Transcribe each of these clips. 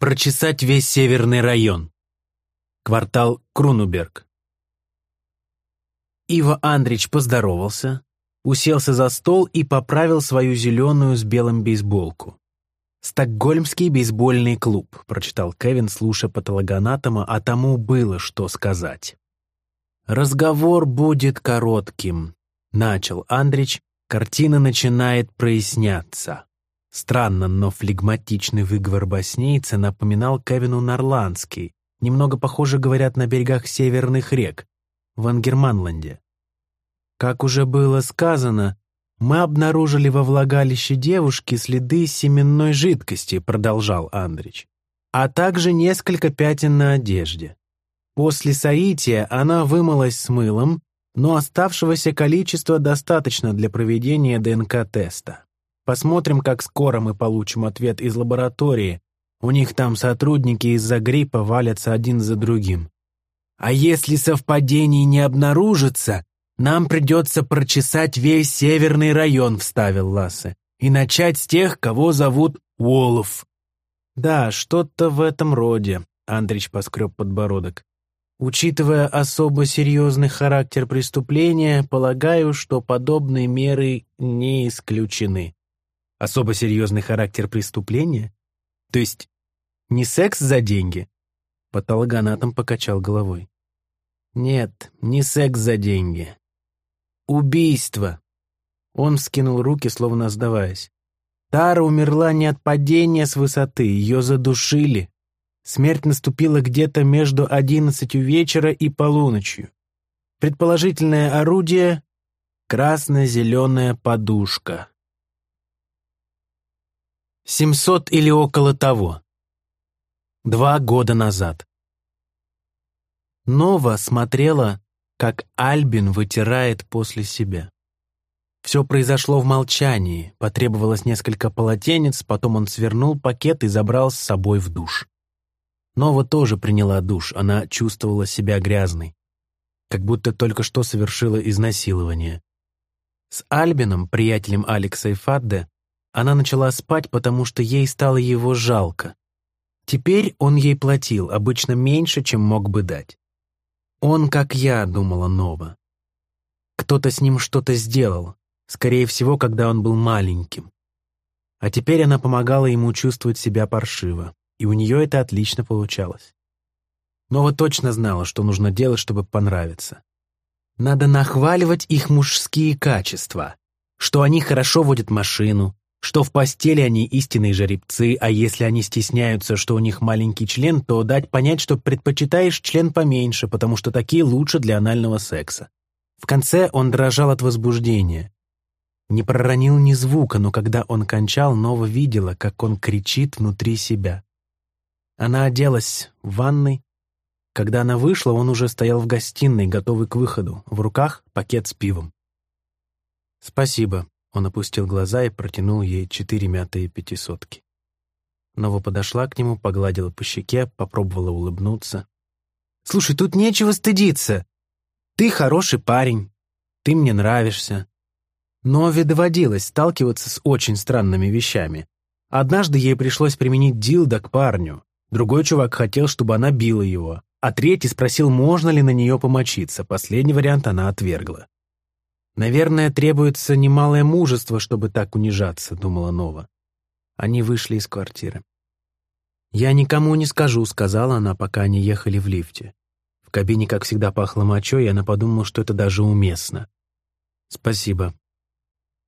прочесать весь северный район. Квартал Крунуберг. Ива Андрич поздоровался, уселся за стол и поправил свою зеленую с белым бейсболку. «Стокгольмский бейсбольный клуб», — прочитал Кевин, слушая патологоанатома, а тому было что сказать. «Разговор будет коротким», — начал Андрич, картина начинает проясняться. Странно, но флегматичный выговор боснейца напоминал Кевину Нарландский, немного похоже, говорят, на берегах северных рек, в Ангерманланде. Как уже было сказано, мы обнаружили во влагалище девушки следы семенной жидкости, продолжал Андрич, а также несколько пятен на одежде. После соития она вымылась с мылом, но оставшегося количества достаточно для проведения ДНК-теста. Посмотрим, как скоро мы получим ответ из лаборатории. У них там сотрудники из-за гриппа валятся один за другим. А если совпадений не обнаружится, нам придется прочесать весь северный район, вставил Лассе, и начать с тех, кого зовут Уолов. Да, что-то в этом роде, Андрич поскреб подбородок. Учитывая особо серьезный характер преступления, полагаю, что подобные меры не исключены. Особо серьезный характер преступления? То есть не секс за деньги? Патологоанатом покачал головой. Нет, не секс за деньги. Убийство. Он вскинул руки, словно сдаваясь. Тара умерла не от падения с высоты, ее задушили. Смерть наступила где-то между одиннадцатью вечера и полуночью. Предположительное орудие — красно-зеленая подушка. Семьсот или около того. Два года назад. Нова смотрела, как Альбин вытирает после себя. Все произошло в молчании, потребовалось несколько полотенец, потом он свернул пакет и забрал с собой в душ. Нова тоже приняла душ, она чувствовала себя грязной, как будто только что совершила изнасилование. С Альбином, приятелем Алекса и Фадде, она начала спать, потому что ей стало его жалко. Теперь он ей платил, обычно меньше, чем мог бы дать. «Он, как я», — думала Нова. Кто-то с ним что-то сделал, скорее всего, когда он был маленьким. А теперь она помогала ему чувствовать себя паршиво, и у нее это отлично получалось. Нова точно знала, что нужно делать, чтобы понравиться. Надо нахваливать их мужские качества, что они хорошо водят машину, что в постели они истинные жеребцы, а если они стесняются, что у них маленький член, то дать понять, что предпочитаешь член поменьше, потому что такие лучше для анального секса. В конце он дрожал от возбуждения. Не проронил ни звука, но когда он кончал, Нова видела, как он кричит внутри себя. Она оделась в ванной. Когда она вышла, он уже стоял в гостиной, готовый к выходу, в руках пакет с пивом. «Спасибо», он опустил глаза и протянул ей четыре мятые пятисотки. Нова подошла к нему, погладила по щеке, попробовала улыбнуться. «Слушай, тут нечего стыдиться. Ты хороший парень. Ты мне нравишься». Нове доводилось сталкиваться с очень странными вещами. Однажды ей пришлось применить дилдо к парню. Другой чувак хотел, чтобы она била его. А третий спросил, можно ли на нее помочиться. Последний вариант она отвергла. «Наверное, требуется немалое мужество, чтобы так унижаться», — думала Нова. Они вышли из квартиры. «Я никому не скажу», — сказала она, пока они ехали в лифте. В кабине, как всегда, пахло мочой, и она подумала, что это даже уместно. «Спасибо».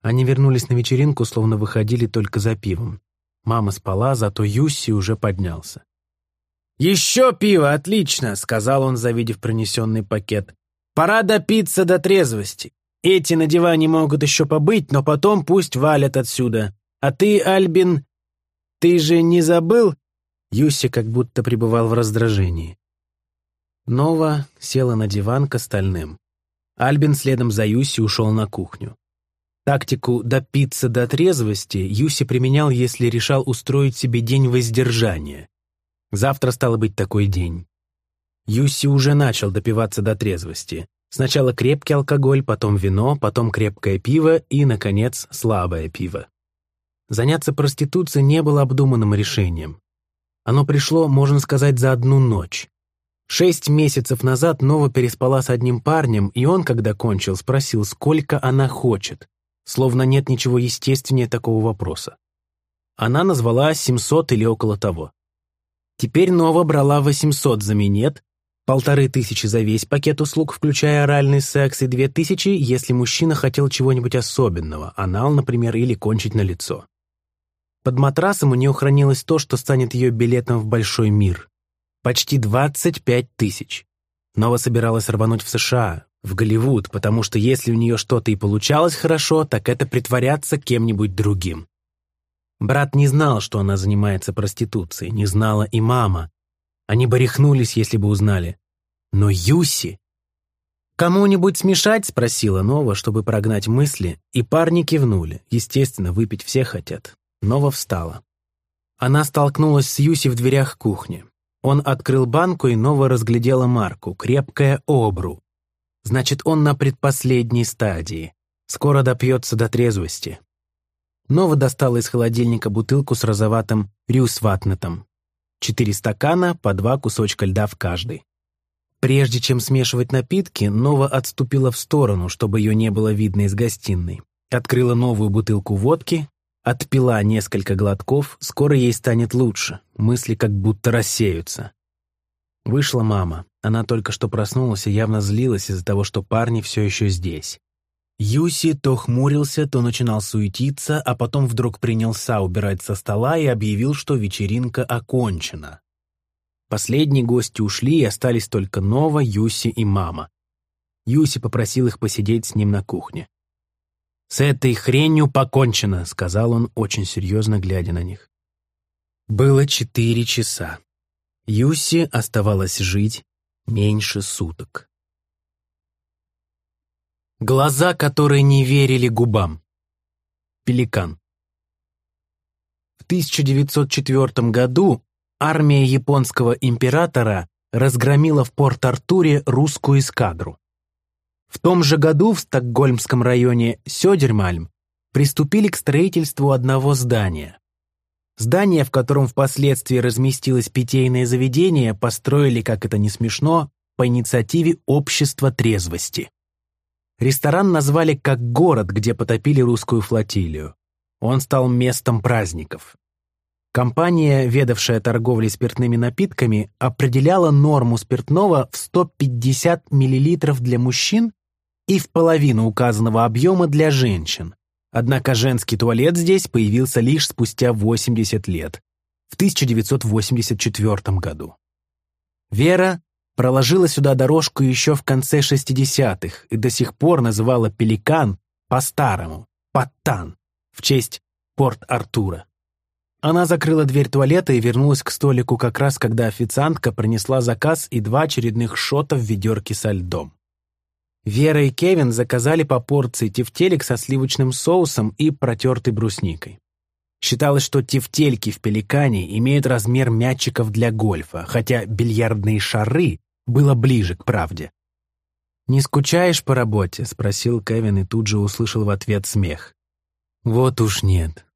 Они вернулись на вечеринку, словно выходили только за пивом. Мама спала, зато Юсси уже поднялся. «Еще пиво, отлично!» — сказал он, завидев принесенный пакет. «Пора допиться до трезвости. Эти на диване могут еще побыть, но потом пусть валят отсюда. А ты, Альбин, ты же не забыл?» Юси как будто пребывал в раздражении. Нова села на диван к остальным. Альбин следом за Юси ушел на кухню. Тактику «допиться до трезвости» Юси применял, если решал устроить себе день воздержания. Завтра стало быть такой день. Юси уже начал допиваться до трезвости. Сначала крепкий алкоголь, потом вино, потом крепкое пиво и, наконец, слабое пиво. Заняться проституцией не было обдуманным решением. Оно пришло, можно сказать, за одну ночь. Шесть месяцев назад Нова переспала с одним парнем, и он, когда кончил, спросил, сколько она хочет, словно нет ничего естественнее такого вопроса. Она назвала 700 или около того. Теперь Нова брала 800 за минет, полторы тысячи за весь пакет услуг, включая оральный секс, и две тысячи, если мужчина хотел чего-нибудь особенного, анал, например, или кончить на лицо. Под матрасом у нее хранилось то, что станет ее билетом в большой мир. Почти 25 тысяч. Нова собиралась рвануть в США, в Голливуд, потому что если у нее что-то и получалось хорошо, так это притворяться кем-нибудь другим. Брат не знал, что она занимается проституцией, не знала и мама. Они бы рехнулись, если бы узнали. Но Юси... «Кому-нибудь смешать?» — спросила Нова, чтобы прогнать мысли, и парни кивнули. Естественно, выпить все хотят. Нова встала. Она столкнулась с Юси в дверях кухни. Он открыл банку и Нова разглядела марку «Крепкая обру». Значит, он на предпоследней стадии. Скоро допьется до трезвости. Нова достала из холодильника бутылку с розоватым рюсватнетом. Четыре стакана, по два кусочка льда в каждый. Прежде чем смешивать напитки, Нова отступила в сторону, чтобы ее не было видно из гостиной. Открыла новую бутылку водки, Отпила несколько глотков, скоро ей станет лучше, мысли как будто рассеются. Вышла мама. Она только что проснулась и явно злилась из-за того, что парни все еще здесь. Юси то хмурился, то начинал суетиться, а потом вдруг принялся убирать со стола и объявил, что вечеринка окончена. Последние гости ушли, и остались только Нова, Юси и мама. Юси попросил их посидеть с ним на кухне. «С этой хренью покончено», — сказал он, очень серьезно глядя на них. Было четыре часа. Юси оставалось жить меньше суток. Глаза, которые не верили губам. Пеликан. В 1904 году армия японского императора разгромила в Порт-Артуре русскую эскадру. В том же году в стокгольмском районе Сёдермальм приступили к строительству одного здания. Здание, в котором впоследствии разместилось питейное заведение, построили, как это не смешно, по инициативе Общества трезвости. Ресторан назвали как город, где потопили русскую флотилию. Он стал местом праздников. Компания, ведавшая торговлей спиртными напитками, определяла норму спиртного в 150 мл для мужчин и в половину указанного объема для женщин. Однако женский туалет здесь появился лишь спустя 80 лет, в 1984 году. Вера проложила сюда дорожку еще в конце 60-х и до сих пор называла «Пеликан» по-старому, «Паттан», в честь Порт-Артура. Она закрыла дверь туалета и вернулась к столику как раз, когда официантка принесла заказ и два очередных шота в ведерке со льдом. Вера и Кевин заказали по порции тефтелек со сливочным соусом и протертой брусникой. Считалось, что тефтельки в пеликане имеют размер мячиков для гольфа, хотя бильярдные шары было ближе к правде. «Не скучаешь по работе?» — спросил Кевин и тут же услышал в ответ смех. «Вот уж нет.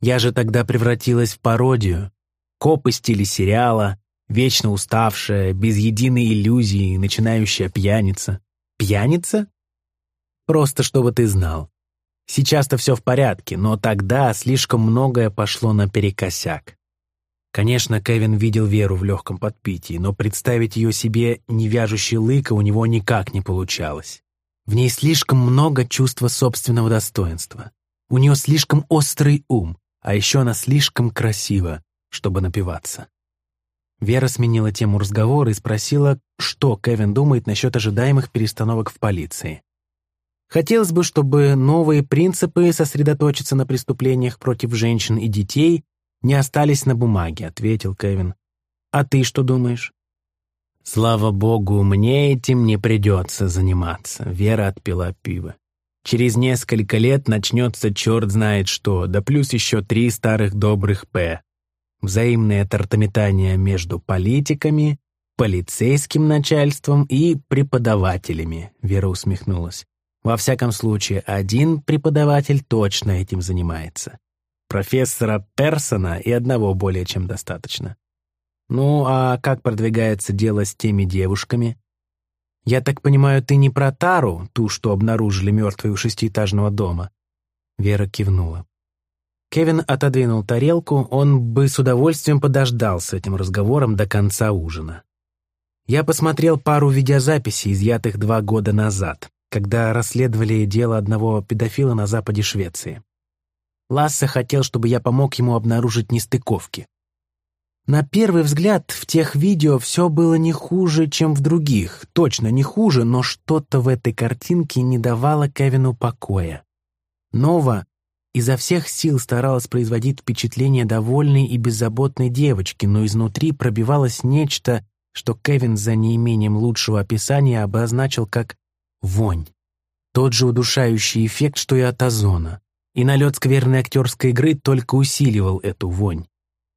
Я же тогда превратилась в пародию. Коп из телесериала, вечно уставшая, без единой иллюзии, начинающая пьяница. Пьяница? Просто чтобы ты знал. Сейчас-то все в порядке, но тогда слишком многое пошло наперекосяк. Конечно, Кевин видел Веру в легком подпитии, но представить ее себе не вяжущей лыка у него никак не получалось. В ней слишком много чувства собственного достоинства. У нее слишком острый ум, а еще она слишком красива, чтобы напиваться. Вера сменила тему разговора и спросила, что Кевин думает насчет ожидаемых перестановок в полиции. Хотелось бы, чтобы новые принципы сосредоточиться на преступлениях против женщин и детей не остались на бумаге, ответил Кевин. А ты что думаешь? Слава богу, мне этим не придется заниматься, Вера отпила пиво. Через несколько лет начнется черт знает что, да плюс еще три старых добрых «П» взаимное тартометание между политиками, полицейским начальством и преподавателями, Вера усмехнулась. Во всяком случае, один преподаватель точно этим занимается. Профессора Персона и одного более чем достаточно. Ну, а как продвигается дело с теми девушками? Я так понимаю, ты не про Тару, ту, что обнаружили мертвой у шестиэтажного дома?» Вера кивнула. Кевин отодвинул тарелку, он бы с удовольствием подождал с этим разговором до конца ужина. Я посмотрел пару видеозаписей, изъятых два года назад, когда расследовали дело одного педофила на западе Швеции. Лассе хотел, чтобы я помог ему обнаружить нестыковки. На первый взгляд, в тех видео все было не хуже, чем в других. Точно не хуже, но что-то в этой картинке не давало Кевину покоя. Нова изо всех сил старалась производить впечатление довольной и беззаботной девочки, но изнутри пробивалось нечто, что Кевин за неимением лучшего описания обозначил как «вонь». Тот же удушающий эффект, что и от озона. И налет скверной актерской игры только усиливал эту вонь.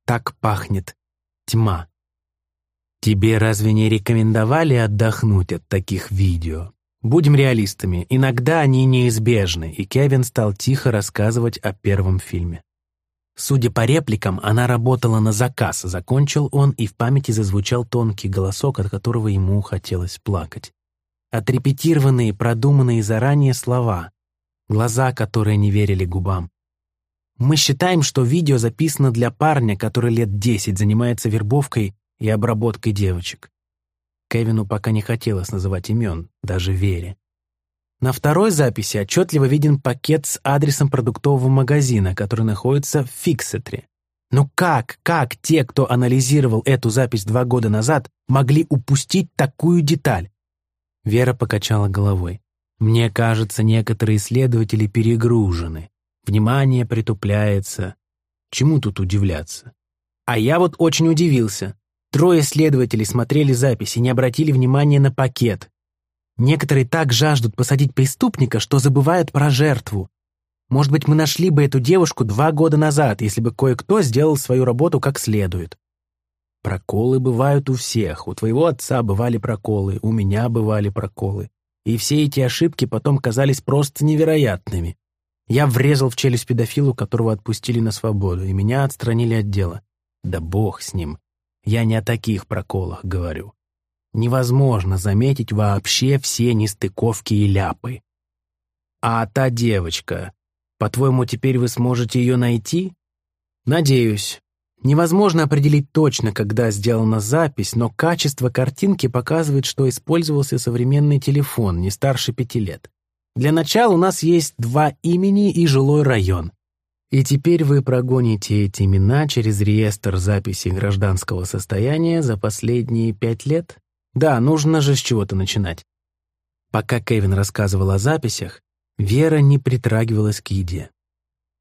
Так пахнет тьма. Тебе разве не рекомендовали отдохнуть от таких видео? Будем реалистами, иногда они неизбежны, и Кевин стал тихо рассказывать о первом фильме. Судя по репликам, она работала на заказ, закончил он, и в памяти зазвучал тонкий голосок, от которого ему хотелось плакать. Отрепетированные, продуманные заранее слова, глаза, которые не верили губам. Мы считаем, что видео записано для парня, который лет десять занимается вербовкой и обработкой девочек. Кевину пока не хотелось называть имен, даже Вере. На второй записи отчетливо виден пакет с адресом продуктового магазина, который находится в Фиксетре. Но как, как те, кто анализировал эту запись два года назад, могли упустить такую деталь? Вера покачала головой. Мне кажется, некоторые исследователи перегружены. Внимание притупляется. Чему тут удивляться? А я вот очень удивился. Трое следователей смотрели запись и не обратили внимания на пакет. Некоторые так жаждут посадить преступника, что забывают про жертву. Может быть, мы нашли бы эту девушку два года назад, если бы кое-кто сделал свою работу как следует. Проколы бывают у всех. У твоего отца бывали проколы, у меня бывали проколы. И все эти ошибки потом казались просто невероятными. Я врезал в челюсть педофилу, которого отпустили на свободу, и меня отстранили от дела. Да бог с ним. Я не о таких проколах говорю. Невозможно заметить вообще все нестыковки и ляпы. А та девочка, по-твоему, теперь вы сможете ее найти? Надеюсь. Невозможно определить точно, когда сделана запись, но качество картинки показывает, что использовался современный телефон, не старше пяти лет. Для начала у нас есть два имени и жилой район. И теперь вы прогоните эти имена через реестр записи гражданского состояния за последние пять лет? Да, нужно же с чего-то начинать. Пока Кевин рассказывал о записях, Вера не притрагивалась к еде.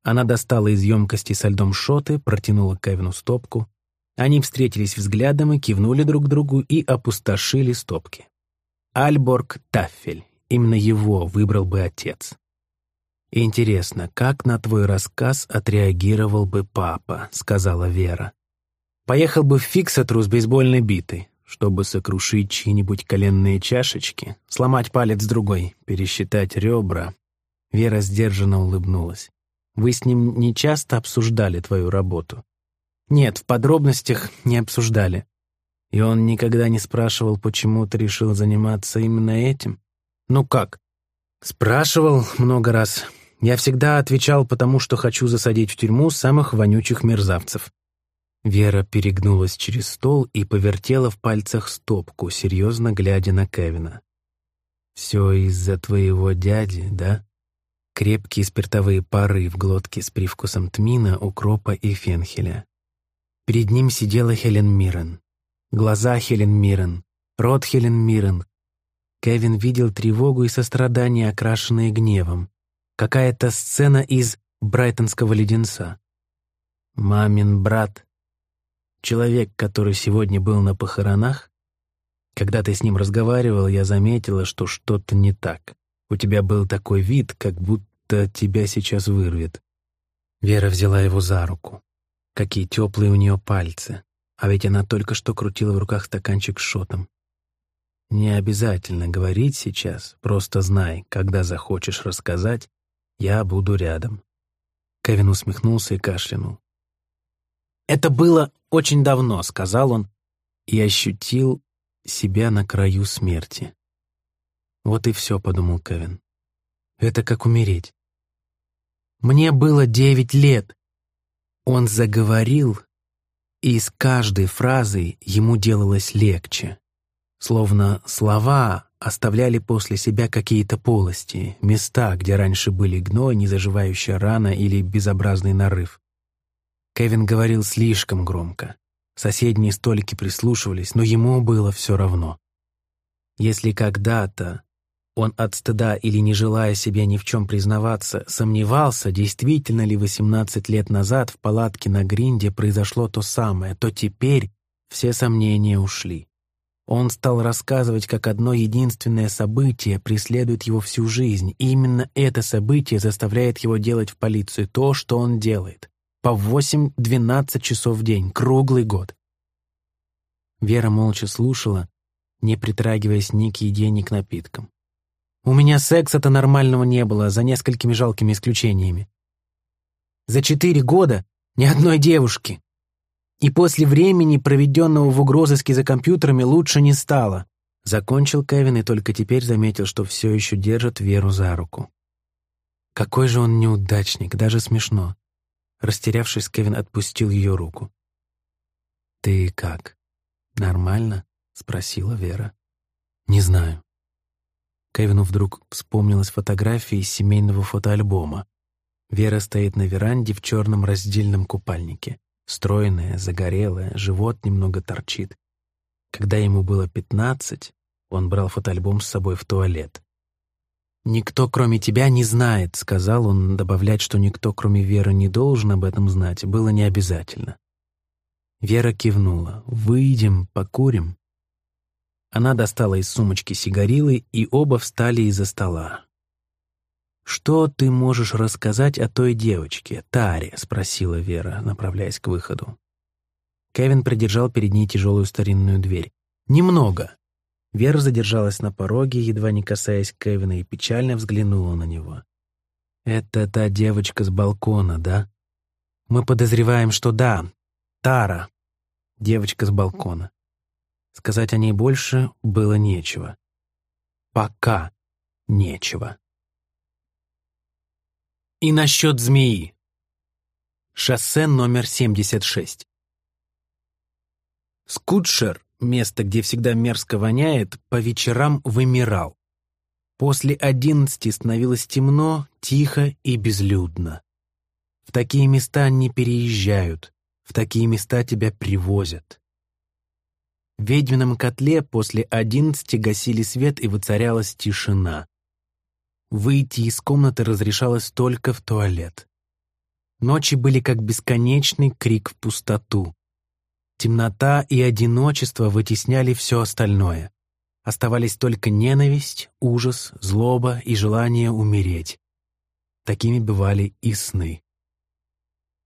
Она достала из емкости со льдом шоты, протянула Кевину стопку. Они встретились взглядом и кивнули друг другу и опустошили стопки. Альборг Таффель. Именно его выбрал бы отец. «Интересно, как на твой рассказ отреагировал бы папа?» — сказала Вера. «Поехал бы в Фиксатру с бейсбольной битой, чтобы сокрушить чьи-нибудь коленные чашечки, сломать палец другой, пересчитать ребра». Вера сдержанно улыбнулась. «Вы с ним не часто обсуждали твою работу?» «Нет, в подробностях не обсуждали. И он никогда не спрашивал, почему ты решил заниматься именно этим?» «Ну как?» «Спрашивал много раз. Я всегда отвечал, потому что хочу засадить в тюрьму самых вонючих мерзавцев». Вера перегнулась через стол и повертела в пальцах стопку, серьезно глядя на Кевина. «Все из-за твоего дяди, да?» Крепкие спиртовые пары в глотке с привкусом тмина, укропа и фенхеля. Перед ним сидела Хелен Миррен. Глаза Хелен Миррен, рот Хелен Миррен. Кевин видел тревогу и сострадание, окрашенные гневом. Какая-то сцена из брайтонского леденца. Мамин брат. Человек, который сегодня был на похоронах. Когда ты с ним разговаривал, я заметила, что что-то не так. У тебя был такой вид, как будто тебя сейчас вырвет. Вера взяла его за руку. Какие теплые у нее пальцы. А ведь она только что крутила в руках стаканчик с шотом. Не обязательно говорить сейчас, просто знай, когда захочешь рассказать, я буду рядом». Кевин усмехнулся и кашлянул. «Это было очень давно», — сказал он, и ощутил себя на краю смерти. «Вот и все», — подумал Кевин. «Это как умереть». «Мне было девять лет». Он заговорил, и с каждой фразой ему делалось легче. Словно слова оставляли после себя какие-то полости, места, где раньше были гной, незаживающая рана или безобразный нарыв. Кевин говорил слишком громко. Соседние столики прислушивались, но ему было все равно. Если когда-то он от стыда или не желая себе ни в чем признаваться, сомневался, действительно ли 18 лет назад в палатке на Гринде произошло то самое, то теперь все сомнения ушли. Он стал рассказывать, как одно единственное событие преследует его всю жизнь, и именно это событие заставляет его делать в полиции то, что он делает. По 8-12 часов в день, круглый год. Вера молча слушала, не притрагиваясь ни к еде, ни к напиткам. У меня секса-то нормального не было, за несколькими жалкими исключениями. За четыре года ни одной девушки. И после времени, проведенного в угрозыске за компьютерами, лучше не стало. Закончил Кевин и только теперь заметил, что все еще держит Веру за руку. Какой же он неудачник, даже смешно. Растерявшись, Кевин отпустил ее руку. «Ты как? Нормально?» — спросила Вера. «Не знаю. Кевину вдруг вспомнилась фотография из семейного фотоальбома. Вера стоит на веранде в черном раздельном купальнике. Стройная, загорелая, живот немного торчит. Когда ему было пятнадцать, он брал фотоальбом с собой в туалет. «Никто, кроме тебя, не знает», — сказал он, добавлять, что никто, кроме Веры, не должен об этом знать, было не обязательно. Вера кивнула. «Выйдем, покурим». Она достала из сумочки сигарилы, и оба встали из-за стола. «Что ты можешь рассказать о той девочке, Таре?» — спросила Вера, направляясь к выходу. Кевин придержал перед ней тяжелую старинную дверь. «Немного». Вера задержалась на пороге, едва не касаясь Кевина, и печально взглянула на него. «Это та девочка с балкона, да?» «Мы подозреваем, что да. Тара. Девочка с балкона. Сказать о ней больше было нечего. Пока нечего. И насчет змеи. Шоссе номер 76. Скутшер, место, где всегда мерзко воняет, по вечерам вымирал. После одиннадцати становилось темно, тихо и безлюдно. В такие места не переезжают, в такие места тебя привозят. В ведьмином котле после одиннадцати гасили свет и воцарялась тишина. Выйти из комнаты разрешалось только в туалет. Ночи были как бесконечный крик в пустоту. Темнота и одиночество вытесняли все остальное. Оставались только ненависть, ужас, злоба и желание умереть. Такими бывали и сны.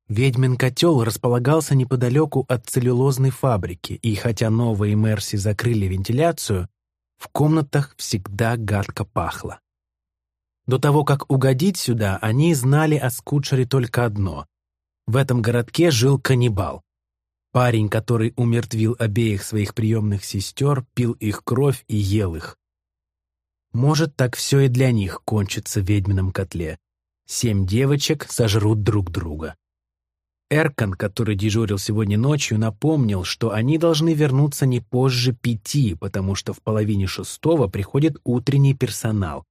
Ведьмин котел располагался неподалеку от целлюлозной фабрики, и хотя новые Мерси закрыли вентиляцию, в комнатах всегда гадко пахло. До того, как угодить сюда, они знали о скутшере только одно. В этом городке жил каннибал. Парень, который умертвил обеих своих приемных сестер, пил их кровь и ел их. Может, так все и для них кончится в ведьмином котле. Семь девочек сожрут друг друга. Эркан, который дежурил сегодня ночью, напомнил, что они должны вернуться не позже пяти, потому что в половине шестого приходит утренний персонал.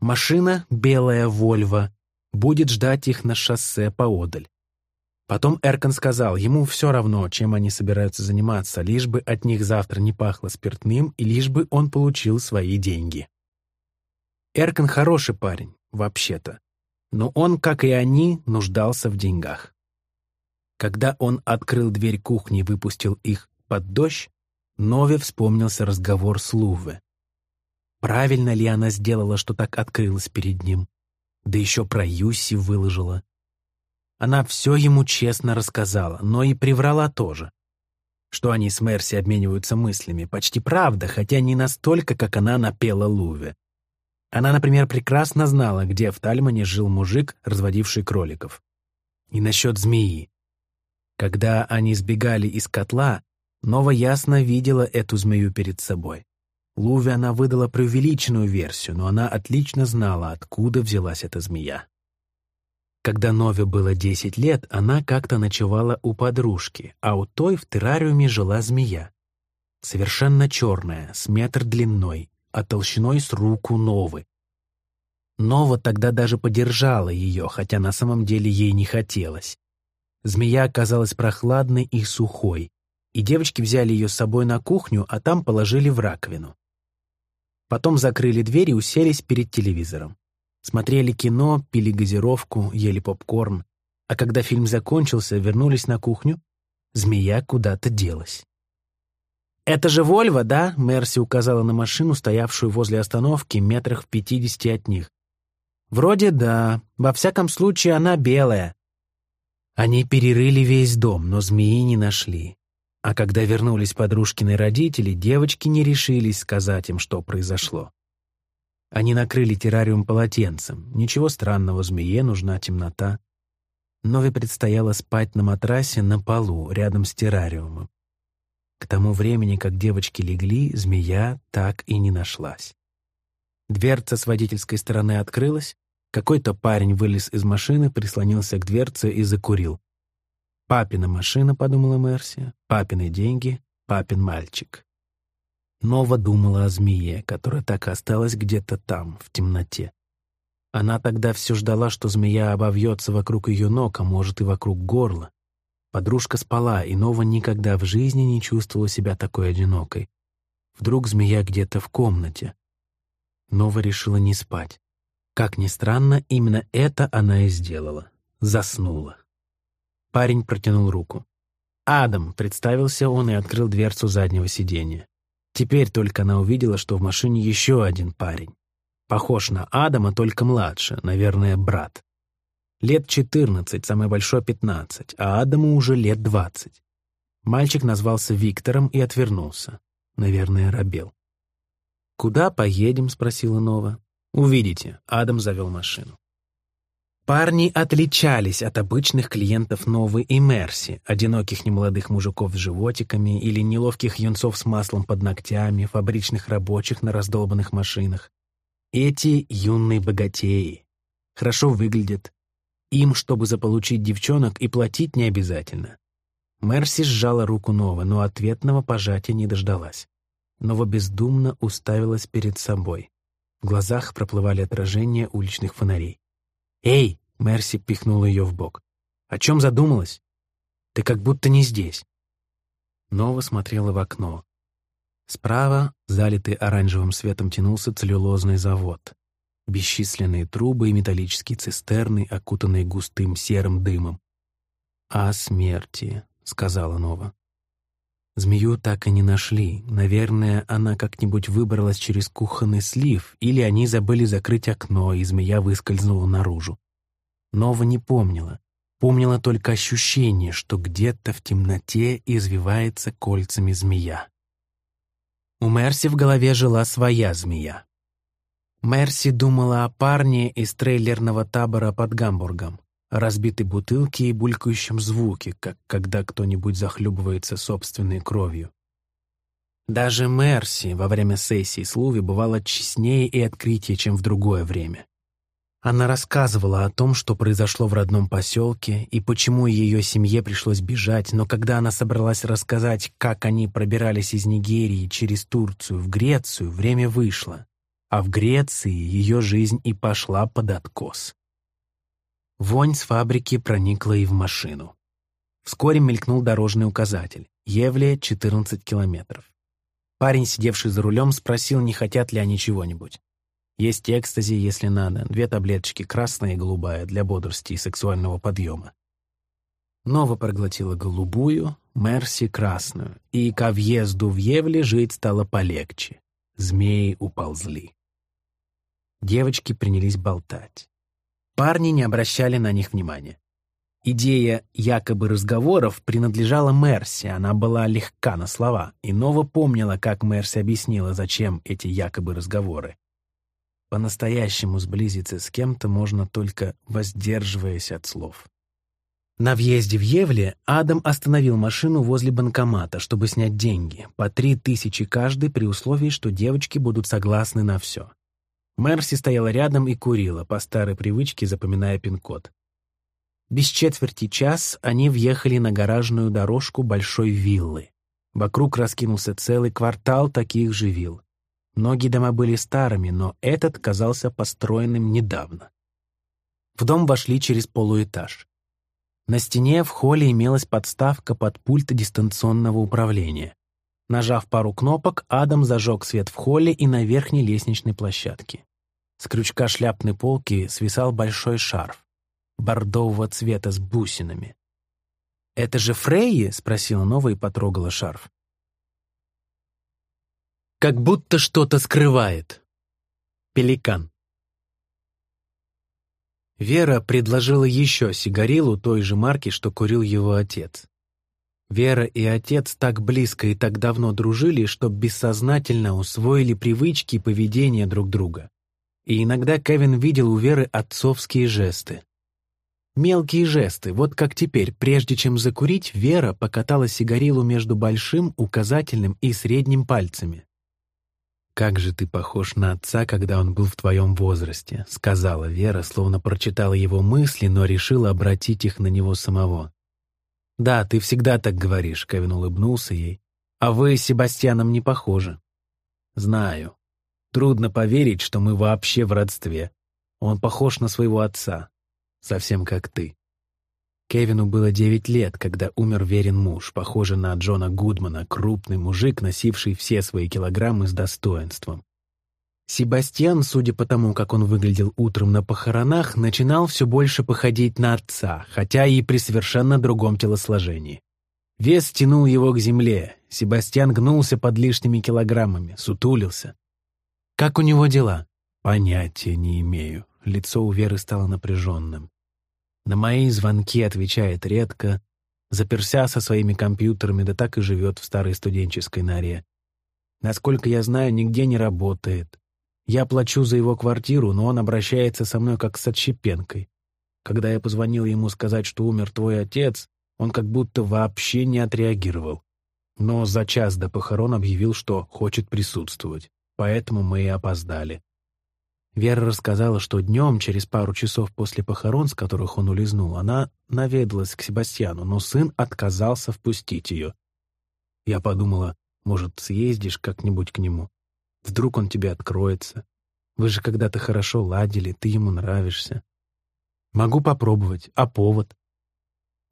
Машина, белая «Вольво», будет ждать их на шоссе поодаль. Потом Эркан сказал, ему все равно, чем они собираются заниматься, лишь бы от них завтра не пахло спиртным и лишь бы он получил свои деньги. Эркан хороший парень, вообще-то, но он, как и они, нуждался в деньгах. Когда он открыл дверь кухни и выпустил их под дождь, Нове вспомнился разговор с Луве. Правильно ли она сделала, что так открылась перед ним? Да еще про Юси выложила. Она все ему честно рассказала, но и приврала тоже. Что они с Мерси обмениваются мыслями, почти правда, хотя не настолько, как она напела Луве. Она, например, прекрасно знала, где в Тальмане жил мужик, разводивший кроликов. И насчет змеи. Когда они сбегали из котла, Нова ясно видела эту змею перед собой. Луви она выдала преувеличенную версию, но она отлично знала, откуда взялась эта змея. Когда Нове было 10 лет, она как-то ночевала у подружки, а у той в террариуме жила змея. Совершенно черная, с метр длиной, а толщиной с руку Новы. Нова тогда даже подержала ее, хотя на самом деле ей не хотелось. Змея оказалась прохладной и сухой, и девочки взяли ее с собой на кухню, а там положили в раковину. Потом закрыли дверь и уселись перед телевизором. Смотрели кино, пили газировку, ели попкорн. А когда фильм закончился, вернулись на кухню, змея куда-то делась. «Это же Вольво, да?» — Мерси указала на машину, стоявшую возле остановки, метрах в пятидесяти от них. «Вроде да. Во всяком случае, она белая». Они перерыли весь дом, но змеи не нашли. А когда вернулись подружкины родители, девочки не решились сказать им, что произошло. Они накрыли террариум полотенцем. Ничего странного, змее нужна темнота. Нове предстояло спать на матрасе на полу, рядом с террариумом. К тому времени, как девочки легли, змея так и не нашлась. Дверца с водительской стороны открылась, какой-то парень вылез из машины, прислонился к дверце и закурил. «Папина машина», — подумала Мерси, — «папины деньги, папин мальчик». Нова думала о змее, которая так и осталась где-то там, в темноте. Она тогда все ждала, что змея обовьется вокруг ее ног, а может и вокруг горла. Подружка спала, и Нова никогда в жизни не чувствовала себя такой одинокой. Вдруг змея где-то в комнате. Нова решила не спать. Как ни странно, именно это она и сделала. Заснула. Парень протянул руку. «Адам», — представился он и открыл дверцу заднего сиденья. Теперь только она увидела, что в машине еще один парень. Похож на Адама, только младше, наверное, брат. Лет 14, самый большой 15, а Адаму уже лет 20. Мальчик назвался Виктором и отвернулся. Наверное, робел. «Куда поедем?» — спросила Нова. «Увидите». Адам завел машину. Парни отличались от обычных клиентов Новы и Мерси, одиноких немолодых мужиков с животиками или неловких юнцов с маслом под ногтями, фабричных рабочих на раздолбанных машинах. Эти юные богатеи. Хорошо выглядят. Им, чтобы заполучить девчонок, и платить не обязательно. Мерси сжала руку Нова, но ответного пожатия не дождалась. Нова бездумно уставилась перед собой. В глазах проплывали отражения уличных фонарей. «Эй!» — Мерси пихнула ее в бок. «О чем задумалась? Ты как будто не здесь». Нова смотрела в окно. Справа, залитый оранжевым светом, тянулся целлюлозный завод. Бесчисленные трубы и металлические цистерны, окутанные густым серым дымом. «О смерти», — сказала Нова. Змею так и не нашли. Наверное, она как-нибудь выбралась через кухонный слив, или они забыли закрыть окно, и змея выскользнула наружу. Нова не помнила. Помнила только ощущение, что где-то в темноте извивается кольцами змея. У Мерси в голове жила своя змея. Мерси думала о парне из трейлерного табора под Гамбургом разбитой бутылке и булькающем звуке, как когда кто-нибудь захлебывается собственной кровью. Даже Мерси во время сессии с Луви бывало честнее и открытие, чем в другое время. Она рассказывала о том, что произошло в родном поселке и почему ее семье пришлось бежать, но когда она собралась рассказать, как они пробирались из Нигерии через Турцию в Грецию, время вышло, а в Греции ее жизнь и пошла под откос. Вонь с фабрики проникла и в машину. Вскоре мелькнул дорожный указатель. Евле 14 километров. Парень, сидевший за рулем, спросил, не хотят ли они чего-нибудь. Есть экстази, если надо, две таблеточки, красная и голубая, для бодрости и сексуального подъема. Нова проглотила голубую, Мерси — красную, и ко въезду в Евле жить стало полегче. Змеи уползли. Девочки принялись болтать. Парни не обращали на них внимания. Идея якобы разговоров принадлежала Мерси, она была легка на слова, и Нова помнила, как Мерси объяснила, зачем эти якобы разговоры. По-настоящему сблизиться с кем-то можно только воздерживаясь от слов. На въезде в Евле Адам остановил машину возле банкомата, чтобы снять деньги, по три тысячи каждый при условии, что девочки будут согласны на все. Мерси стояла рядом и курила, по старой привычке запоминая пин-код. Без четверти час они въехали на гаражную дорожку большой виллы. Вокруг раскинулся целый квартал таких же вилл. Многие дома были старыми, но этот казался построенным недавно. В дом вошли через полуэтаж. На стене в холле имелась подставка под пульт дистанционного управления. Нажав пару кнопок, Адам зажег свет в холле и на верхней лестничной площадке. С крючка шляпной полки свисал большой шарф, бордового цвета с бусинами. «Это же Фрейи?» — спросила Нова и потрогала шарф. «Как будто что-то скрывает. Пеликан». Вера предложила еще сигарилу той же марки, что курил его отец. Вера и отец так близко и так давно дружили, что бессознательно усвоили привычки и поведение друг друга. И иногда Кевин видел у Веры отцовские жесты. Мелкие жесты, вот как теперь, прежде чем закурить, Вера покатала сигарилу между большим, указательным и средним пальцами. «Как же ты похож на отца, когда он был в твоем возрасте», — сказала Вера, словно прочитала его мысли, но решила обратить их на него самого. «Да, ты всегда так говоришь», — Кевин улыбнулся ей. «А вы с Себастьяном не похожи». «Знаю. Трудно поверить, что мы вообще в родстве. Он похож на своего отца. Совсем как ты». Кевину было девять лет, когда умер верен муж, похожий на Джона Гудмана, крупный мужик, носивший все свои килограммы с достоинством. Себастьян, судя по тому, как он выглядел утром на похоронах, начинал все больше походить на отца, хотя и при совершенно другом телосложении. Вес тянул его к земле, Себастьян гнулся под лишними килограммами, сутулился. «Как у него дела?» «Понятия не имею». Лицо у Веры стало напряженным. На мои звонки отвечает редко, заперся со своими компьютерами, да так и живет в старой студенческой норе. Насколько я знаю, нигде не работает. Я плачу за его квартиру, но он обращается со мной как с отщепенкой. Когда я позвонил ему сказать, что умер твой отец, он как будто вообще не отреагировал. Но за час до похорон объявил, что хочет присутствовать. Поэтому мы и опоздали. Вера рассказала, что днем, через пару часов после похорон, с которых он улизнул, она наведалась к Себастьяну, но сын отказался впустить ее. Я подумала, может, съездишь как-нибудь к нему? Вдруг он тебе откроется. Вы же когда-то хорошо ладили, ты ему нравишься. Могу попробовать. А повод?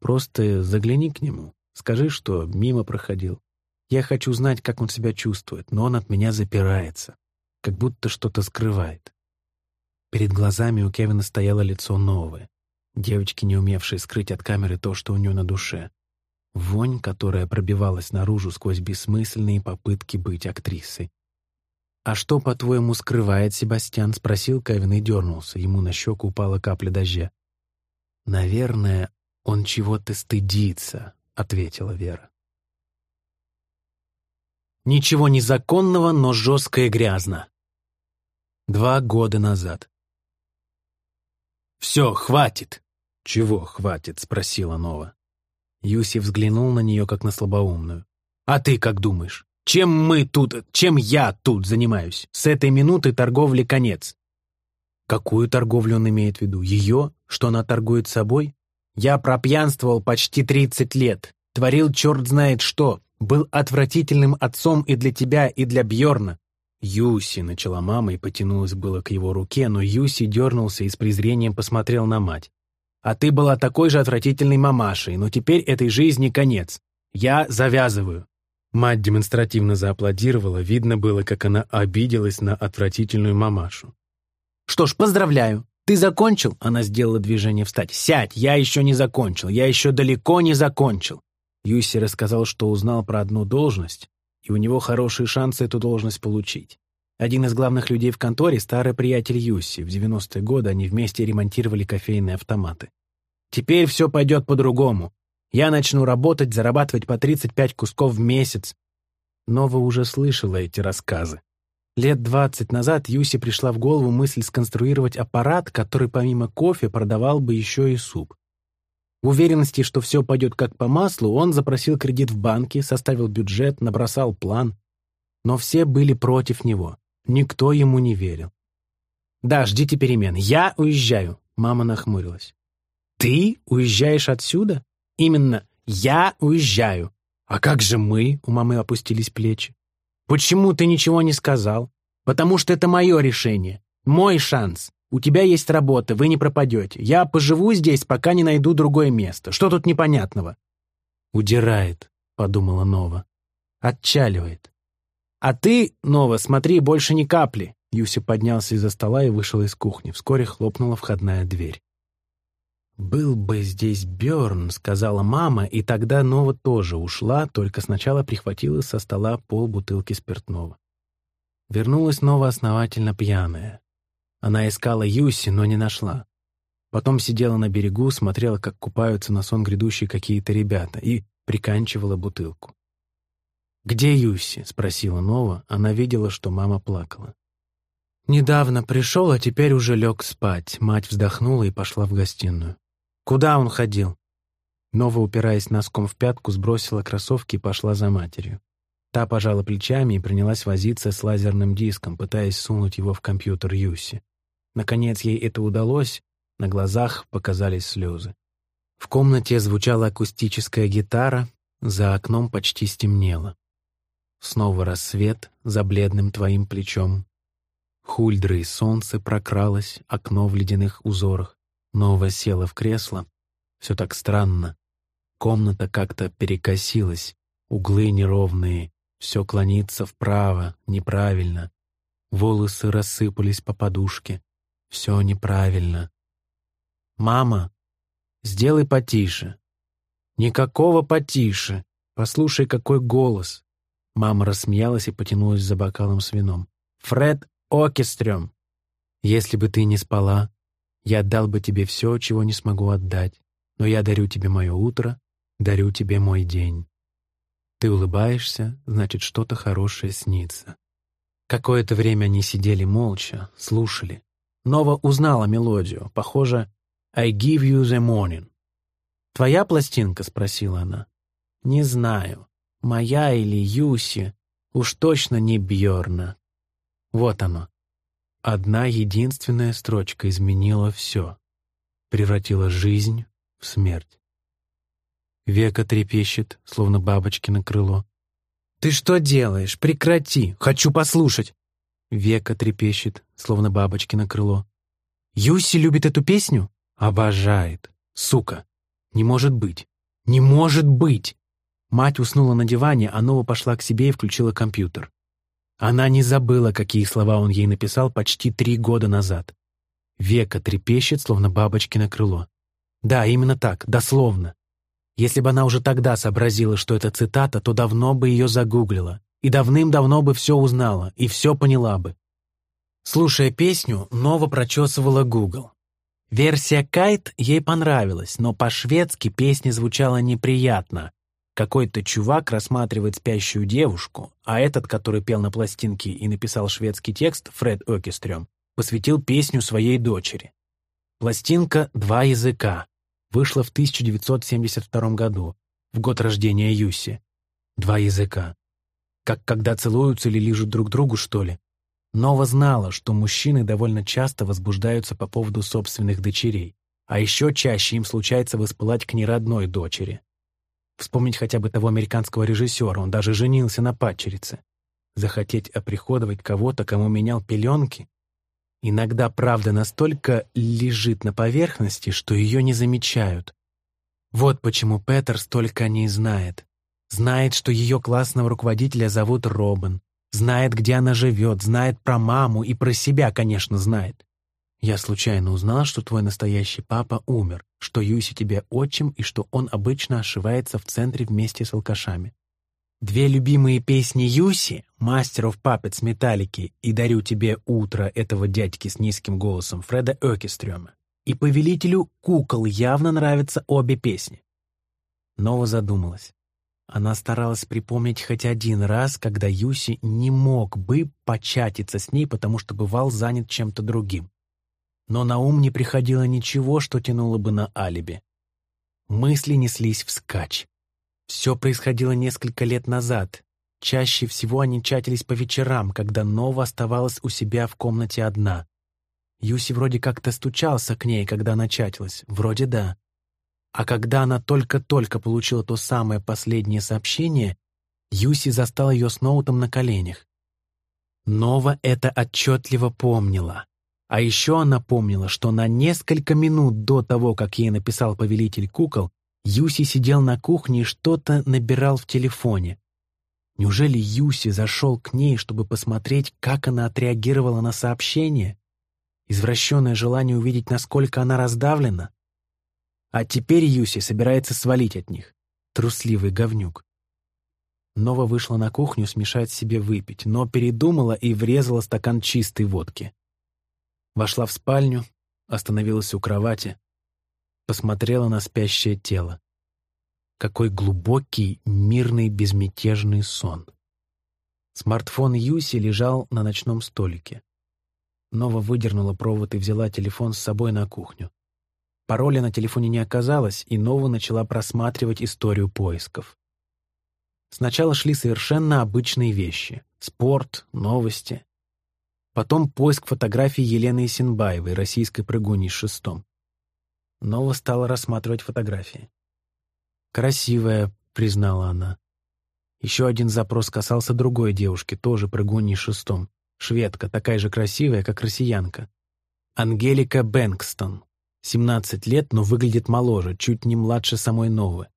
Просто загляни к нему. Скажи, что мимо проходил. Я хочу знать, как он себя чувствует, но он от меня запирается. Как будто что-то скрывает. Перед глазами у Кевина стояло лицо новое. Девочки, не умевшие скрыть от камеры то, что у нее на душе. Вонь, которая пробивалась наружу сквозь бессмысленные попытки быть актрисой. «А что, по-твоему, скрывает Себастьян?» — спросил Кевин и дернулся. Ему на щеку упала капля дождя. «Наверное, он чего-то стыдится», — ответила Вера. Ничего незаконного, но жестко и грязно. Два года назад. «Все, хватит!» «Чего хватит?» — спросила Нова. Юси взглянул на нее, как на слабоумную. «А ты как думаешь? Чем мы тут, чем я тут занимаюсь? С этой минуты торговли конец». Какую торговлю он имеет в виду? Ее? Что она торгует собой? Я пропьянствовал почти тридцать лет, творил черт знает что, был отвратительным отцом и для тебя, и для Бьорна. Юси начала мама и потянулась было к его руке, но Юси дернулся и с презрением посмотрел на мать. «А ты была такой же отвратительной мамашей, но теперь этой жизни конец. Я завязываю». Мать демонстративно зааплодировала, видно было, как она обиделась на отвратительную мамашу. «Что ж, поздравляю. Ты закончил?» Она сделала движение встать. «Сядь, я еще не закончил, я еще далеко не закончил». Юси рассказал, что узнал про одну должность, и у него хорошие шансы эту должность получить. Один из главных людей в конторе — старый приятель Юси. В 90-е годы они вместе ремонтировали кофейные автоматы. «Теперь все пойдет по-другому. Я начну работать, зарабатывать по 35 кусков в месяц». Нова уже слышала эти рассказы. Лет двадцать назад Юси пришла в голову мысль сконструировать аппарат, который помимо кофе продавал бы еще и суп. В уверенности, что все пойдет как по маслу, он запросил кредит в банке, составил бюджет, набросал план. Но все были против него. Никто ему не верил. «Да, ждите перемен. Я уезжаю», — мама нахмурилась. «Ты уезжаешь отсюда? Именно, я уезжаю. А как же мы?» — у мамы опустились плечи. «Почему ты ничего не сказал? Потому что это мое решение. Мой шанс. У тебя есть работа, вы не пропадете. Я поживу здесь, пока не найду другое место. Что тут непонятного?» «Удирает», — подумала Нова. «Отчаливает». «А ты, Нова, смотри, больше ни капли!» Юся поднялся из-за стола и вышел из кухни. Вскоре хлопнула входная дверь. «Был бы здесь Бёрн», — сказала мама, и тогда Нова тоже ушла, только сначала прихватила со стола полбутылки спиртного. Вернулась Нова основательно пьяная. Она искала Юси, но не нашла. Потом сидела на берегу, смотрела, как купаются на сон грядущие какие-то ребята, и приканчивала бутылку. «Где Юси?» — спросила Нова. Она видела, что мама плакала. «Недавно пришел, а теперь уже лег спать». Мать вздохнула и пошла в гостиную. «Куда он ходил?» Нова, упираясь носком в пятку, сбросила кроссовки и пошла за матерью. Та пожала плечами и принялась возиться с лазерным диском, пытаясь сунуть его в компьютер Юси. Наконец ей это удалось, на глазах показались слезы. В комнате звучала акустическая гитара, за окном почти стемнело. Снова рассвет за бледным твоим плечом. Хульдры и солнце прокралось, окно в ледяных узорах. Нова села в кресло. Все так странно. Комната как-то перекосилась, углы неровные, все клонится вправо, неправильно. Волосы рассыпались по подушке. Все неправильно. «Мама, сделай потише». «Никакого потише. Послушай, какой голос». Мама рассмеялась и потянулась за бокалом с вином. «Фред Окестрем, если бы ты не спала, я отдал бы тебе все, чего не смогу отдать, но я дарю тебе мое утро, дарю тебе мой день». Ты улыбаешься, значит, что-то хорошее снится. Какое-то время они сидели молча, слушали. Нова узнала мелодию, похоже, «I give you the morning». «Твоя пластинка?» — спросила она. «Не знаю, моя или Юси, уж точно не Бьорна». Вот оно. Одна единственная строчка изменила все, превратила жизнь в смерть. Века трепещет, словно бабочки на крыло. «Ты что делаешь? Прекрати! Хочу послушать!» Века трепещет, словно бабочки на крыло. «Юси любит эту песню?» «Обожает! Сука! Не может быть! Не может быть!» Мать уснула на диване, а Нова пошла к себе и включила компьютер. Она не забыла, какие слова он ей написал почти три года назад. Века трепещет, словно бабочки на крыло. Да, именно так, дословно. Если бы она уже тогда сообразила, что это цитата, то давно бы ее загуглила, и давным-давно бы все узнала, и все поняла бы. Слушая песню, Нова прочесывала Google. Версия «Кайт» ей понравилась, но по-шведски песня звучала неприятно. Какой-то чувак рассматривает спящую девушку, а этот, который пел на пластинке и написал шведский текст, Фред Окестрем, посвятил песню своей дочери. Пластинка «Два языка», вышла в 1972 году, в год рождения Юси. Два языка. Как когда целуются или лижут друг другу, что ли? Нова знала, что мужчины довольно часто возбуждаются по поводу собственных дочерей, а еще чаще им случается воспылать к неродной дочери. Вспомнить хотя бы того американского режиссера, он даже женился на падчерице. Захотеть оприходовать кого-то, кому менял пеленки, Иногда правда настолько лежит на поверхности, что ее не замечают. Вот почему Петер столько о ней знает. Знает, что ее классного руководителя зовут Робин. Знает, где она живет, знает про маму и про себя, конечно, знает. Я случайно узнал, что твой настоящий папа умер, что Юси тебе отчим и что он обычно ошивается в центре вместе с алкашами. Две любимые песни Юси «Master of Puppets» Металлики и «Дарю тебе утро» этого дядьки с низким голосом Фреда Окестрёма. И «Повелителю кукол» явно нравятся обе песни. Нова задумалась. Она старалась припомнить хоть один раз, когда Юси не мог бы початиться с ней, потому что бывал занят чем-то другим. Но на ум не приходило ничего, что тянуло бы на алиби. Мысли неслись вскачь. Все происходило несколько лет назад. Чаще всего они чатились по вечерам, когда Нова оставалась у себя в комнате одна. Юси вроде как-то стучался к ней, когда она чатилась. Вроде да. А когда она только-только получила то самое последнее сообщение, Юси застал ее с ноутом на коленях. Нова это отчетливо помнила. А еще она помнила, что на несколько минут до того, как ей написал повелитель кукол, Юси сидел на кухне и что-то набирал в телефоне. Неужели Юси зашел к ней, чтобы посмотреть, как она отреагировала на сообщение? Извращенное желание увидеть, насколько она раздавлена? А теперь Юси собирается свалить от них. Трусливый говнюк. Нова вышла на кухню смешать себе выпить, но передумала и врезала стакан чистой водки. Вошла в спальню, остановилась у кровати, посмотрела на спящее тело. Какой глубокий, мирный, безмятежный сон. Смартфон Юси лежал на ночном столике. Нова выдернула провод и взяла телефон с собой на кухню. Пароля на телефоне не оказалось, и Нова начала просматривать историю поисков. Сначала шли совершенно обычные вещи — спорт, новости. Потом поиск фотографий Елены Исенбаевой, российской прыгуньи с шестом. Нова стала рассматривать фотографии. «Красивая», — признала она. Еще один запрос касался другой девушки, тоже прыгуньи шестом. Шведка, такая же красивая, как россиянка. Ангелика Бэнкстон. 17 лет, но выглядит моложе, чуть не младше самой Новы.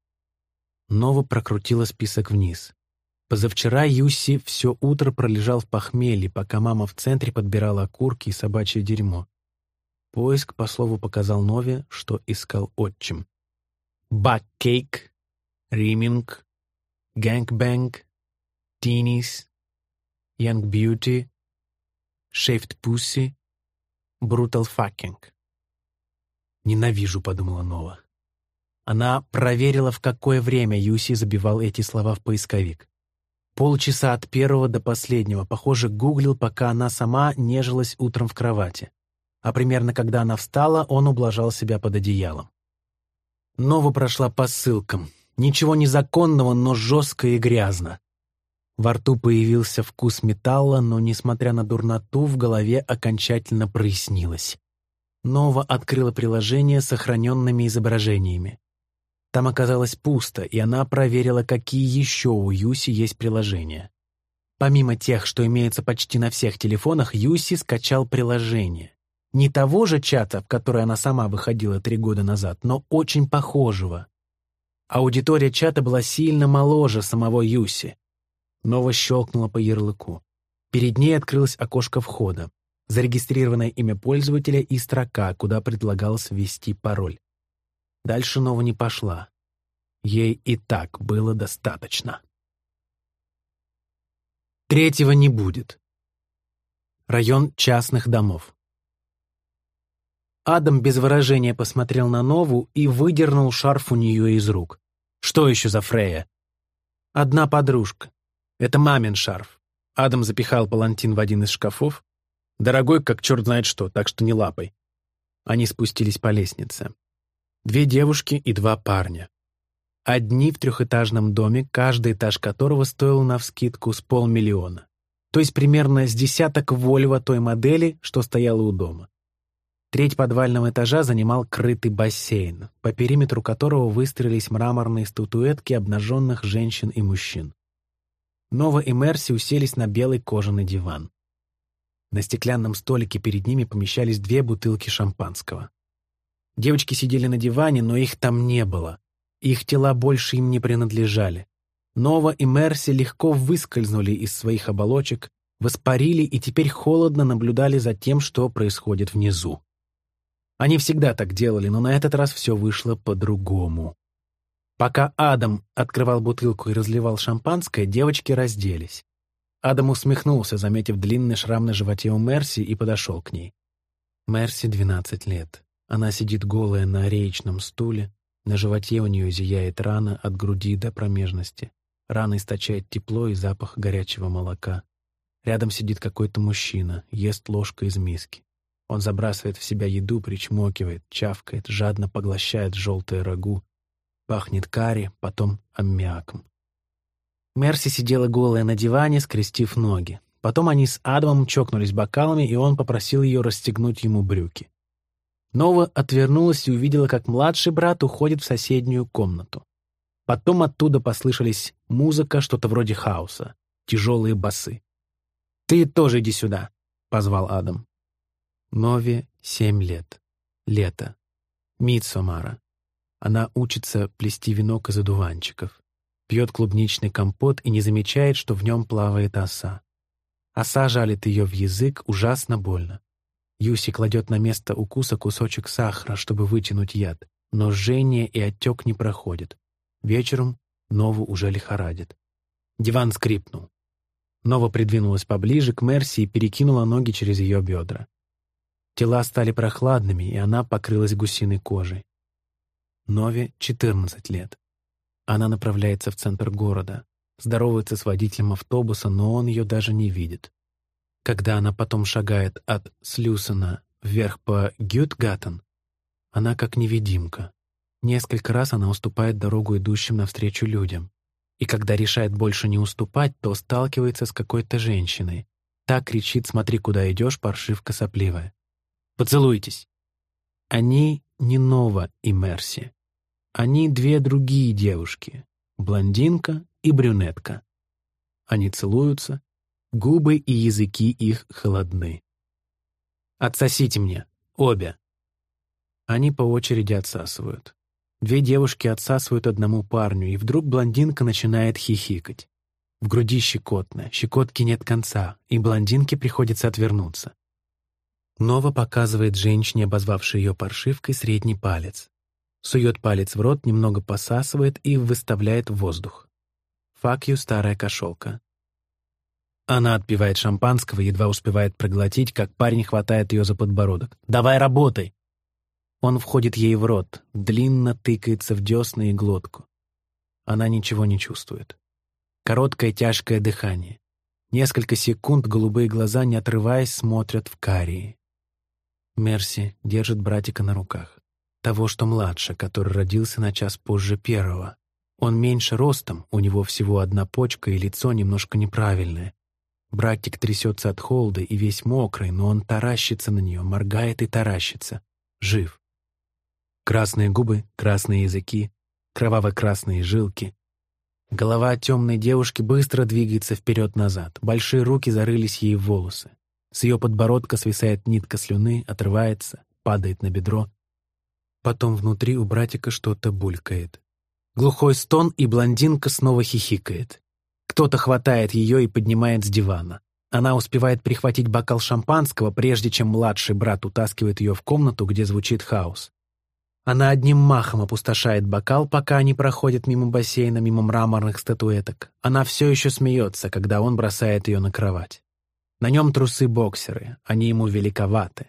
Нова прокрутила список вниз. Позавчера Юси все утро пролежал в похмелье, пока мама в центре подбирала окурки и собачье дерьмо. Поиск по слову показал Нове, что искал отчим. Bukkake, Rimming, Gangbang, Teenies, Young Beauty, Shaved Pussy, Brutal Fucking. «Ненавижу», — подумала Нова. Она проверила, в какое время Юси забивал эти слова в поисковик. Полчаса от первого до последнего, похоже, гуглил, пока она сама нежилась утром в кровати. А примерно когда она встала, он ублажал себя под одеялом. Нова прошла по ссылкам. Ничего незаконного, но жестко и грязно. Во рту появился вкус металла, но, несмотря на дурноту, в голове окончательно прояснилось. Нова открыла приложение с сохраненными изображениями. Там оказалось пусто, и она проверила, какие еще у Юси есть приложения. Помимо тех, что имеются почти на всех телефонах, Юси скачал приложение. Не того же чата, в который она сама выходила три года назад, но очень похожего. Аудитория чата была сильно моложе самого Юси. Нова щелкнула по ярлыку. Перед ней открылось окошко входа, зарегистрированное имя пользователя и строка, куда предлагалось ввести пароль. Дальше Нова не пошла. Ей и так было достаточно. Третьего не будет. Район частных домов. Адам без выражения посмотрел на Нову и выдернул шарф у нее из рук. Что еще за Фрея? Одна подружка. Это мамин шарф. Адам запихал палантин в один из шкафов. Дорогой, как черт знает что, так что не лапой. Они спустились по лестнице. Две девушки и два парня. Одни в трехэтажном доме, каждый этаж которого стоил навскидку с полмиллиона. То есть примерно с десяток Вольво той модели, что стояла у дома. Треть подвального этажа занимал крытый бассейн, по периметру которого выстроились мраморные статуэтки обнаженных женщин и мужчин. Нова и Мерси уселись на белый кожаный диван. На стеклянном столике перед ними помещались две бутылки шампанского. Девочки сидели на диване, но их там не было. Их тела больше им не принадлежали. Нова и Мерси легко выскользнули из своих оболочек, воспарили и теперь холодно наблюдали за тем, что происходит внизу. Они всегда так делали, но на этот раз все вышло по-другому. Пока Адам открывал бутылку и разливал шампанское, девочки разделись. Адам усмехнулся, заметив длинный шрам на животе у Мерси, и подошел к ней. Мерси 12 лет. Она сидит голая на реечном стуле, на животе у нее зияет рана от груди до промежности. Рана источает тепло и запах горячего молока. Рядом сидит какой-то мужчина, ест ложкой из миски. Он забрасывает в себя еду, причмокивает, чавкает, жадно поглощает желтое рагу, Пахнет карри, потом аммиаком. Мерси сидела голая на диване, скрестив ноги. Потом они с Адамом чокнулись бокалами, и он попросил ее расстегнуть ему брюки. Нова отвернулась и увидела, как младший брат уходит в соседнюю комнату. Потом оттуда послышались музыка, что-то вроде хаоса, тяжелые басы. «Ты тоже иди сюда», — позвал Адам. Нове семь лет. Лето. Мидсомара. Она учится плести венок из одуванчиков, пьет клубничный компот и не замечает, что в нем плавает оса. Оса жалит ее в язык ужасно больно. Юси кладет на место укуса кусочек сахара, чтобы вытянуть яд, но жжение и отек не проходит. Вечером Нову уже лихорадит. Диван скрипнул. Нова придвинулась поближе к Мерси и перекинула ноги через ее бедра. Тела стали прохладными, и она покрылась гусиной кожей. Нове 14 лет. Она направляется в центр города, здоровается с водителем автобуса, но он ее даже не видит. Когда она потом шагает от Слюсена вверх по Гютгаттен, она как невидимка. Несколько раз она уступает дорогу идущим навстречу людям. И когда решает больше не уступать, то сталкивается с какой-то женщиной. Так кричит «Смотри, куда идешь, паршивка сопливая». «Поцелуйтесь!» Они не Нова и Мерси. Они две другие девушки, блондинка и брюнетка. Они целуются, губы и языки их холодны. «Отсосите мне, обе!» Они по очереди отсасывают. Две девушки отсасывают одному парню, и вдруг блондинка начинает хихикать. В груди щекотно, щекотки нет конца, и блондинке приходится отвернуться. Нова показывает женщине, обозвавшей ее паршивкой, средний палец сует палец в рот, немного посасывает и выставляет в воздух. Факью старая кошелка. Она отпивает шампанского, едва успевает проглотить, как парень хватает ее за подбородок. «Давай работай!» Он входит ей в рот, длинно тыкается в десны и глотку. Она ничего не чувствует. Короткое тяжкое дыхание. Несколько секунд голубые глаза, не отрываясь, смотрят в карии. Мерси держит братика на руках того, что младше, который родился на час позже первого. Он меньше ростом, у него всего одна почка и лицо немножко неправильное. Братик трясется от холода и весь мокрый, но он таращится на нее, моргает и таращится. Жив. Красные губы, красные языки, кроваво-красные жилки. Голова темной девушки быстро двигается вперед-назад, большие руки зарылись ей в волосы. С ее подбородка свисает нитка слюны, отрывается, падает на бедро. Потом внутри у братика что-то булькает. Глухой стон, и блондинка снова хихикает. Кто-то хватает ее и поднимает с дивана. Она успевает прихватить бокал шампанского, прежде чем младший брат утаскивает ее в комнату, где звучит хаос. Она одним махом опустошает бокал, пока они проходят мимо бассейна, мимо мраморных статуэток. Она все еще смеется, когда он бросает ее на кровать. На нем трусы-боксеры, они ему великоваты.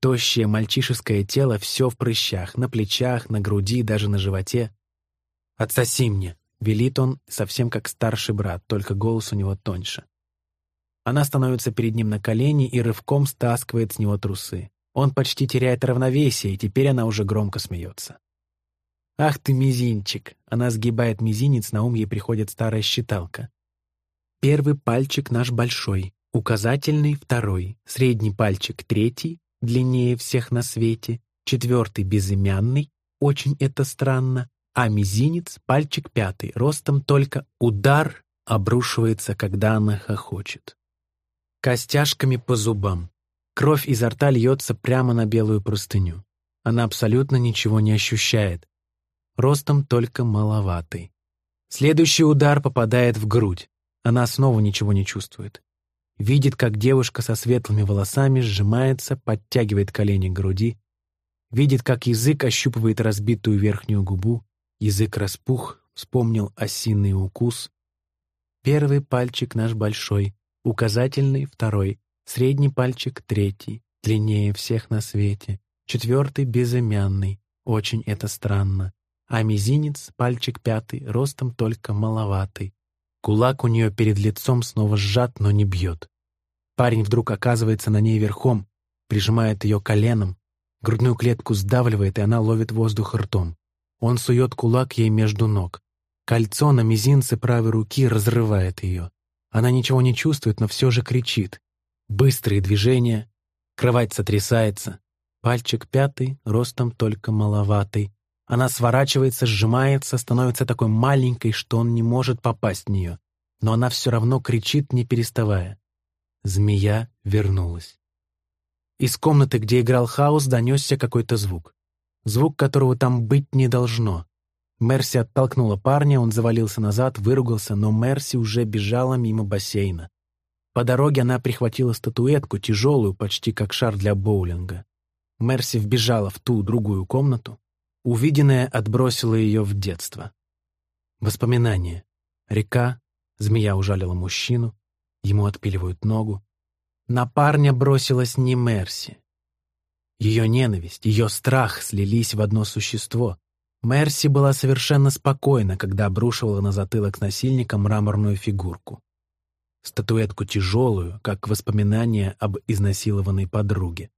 Тощее мальчишеское тело все в прыщах, на плечах, на груди, даже на животе. «Отсоси мне!» — велит он, совсем как старший брат, только голос у него тоньше. Она становится перед ним на колени и рывком стаскивает с него трусы. Он почти теряет равновесие, и теперь она уже громко смеется. «Ах ты, мизинчик!» Она сгибает мизинец, на ум ей приходит старая считалка. Первый пальчик наш большой, указательный второй, средний пальчик третий, длиннее всех на свете, четвертый безымянный, очень это странно, а мизинец, пальчик пятый, ростом только удар обрушивается, когда она хохочет. Костяшками по зубам. Кровь изо рта льется прямо на белую простыню. Она абсолютно ничего не ощущает. Ростом только маловатый. Следующий удар попадает в грудь. Она снова ничего не чувствует. Видит, как девушка со светлыми волосами сжимается, подтягивает колени к груди. Видит, как язык ощупывает разбитую верхнюю губу. Язык распух, вспомнил осиный укус. Первый пальчик наш большой, указательный второй, средний пальчик третий, длиннее всех на свете, четвертый безымянный, очень это странно. А мизинец, пальчик пятый, ростом только маловатый. Кулак у нее перед лицом снова сжат, но не бьет. Парень вдруг оказывается на ней верхом, прижимает ее коленом, грудную клетку сдавливает, и она ловит воздух ртом. Он сует кулак ей между ног. Кольцо на мизинце правой руки разрывает ее. Она ничего не чувствует, но все же кричит. Быстрые движения. Кровать сотрясается. Пальчик пятый, ростом только маловатый. Она сворачивается, сжимается, становится такой маленькой, что он не может попасть в нее. Но она все равно кричит, не переставая. Змея вернулась. Из комнаты, где играл хаос, донесся какой-то звук. Звук, которого там быть не должно. Мерси оттолкнула парня, он завалился назад, выругался, но Мерси уже бежала мимо бассейна. По дороге она прихватила статуэтку, тяжелую, почти как шар для боулинга. Мерси вбежала в ту другую комнату. Увиденное отбросило ее в детство. Воспоминания. Река, змея ужалила мужчину, ему отпиливают ногу. На парня бросилась не Мерси. Ее ненависть, ее страх слились в одно существо. Мерси была совершенно спокойна, когда обрушивала на затылок насильника мраморную фигурку. Статуэтку тяжелую, как воспоминание об изнасилованной подруге.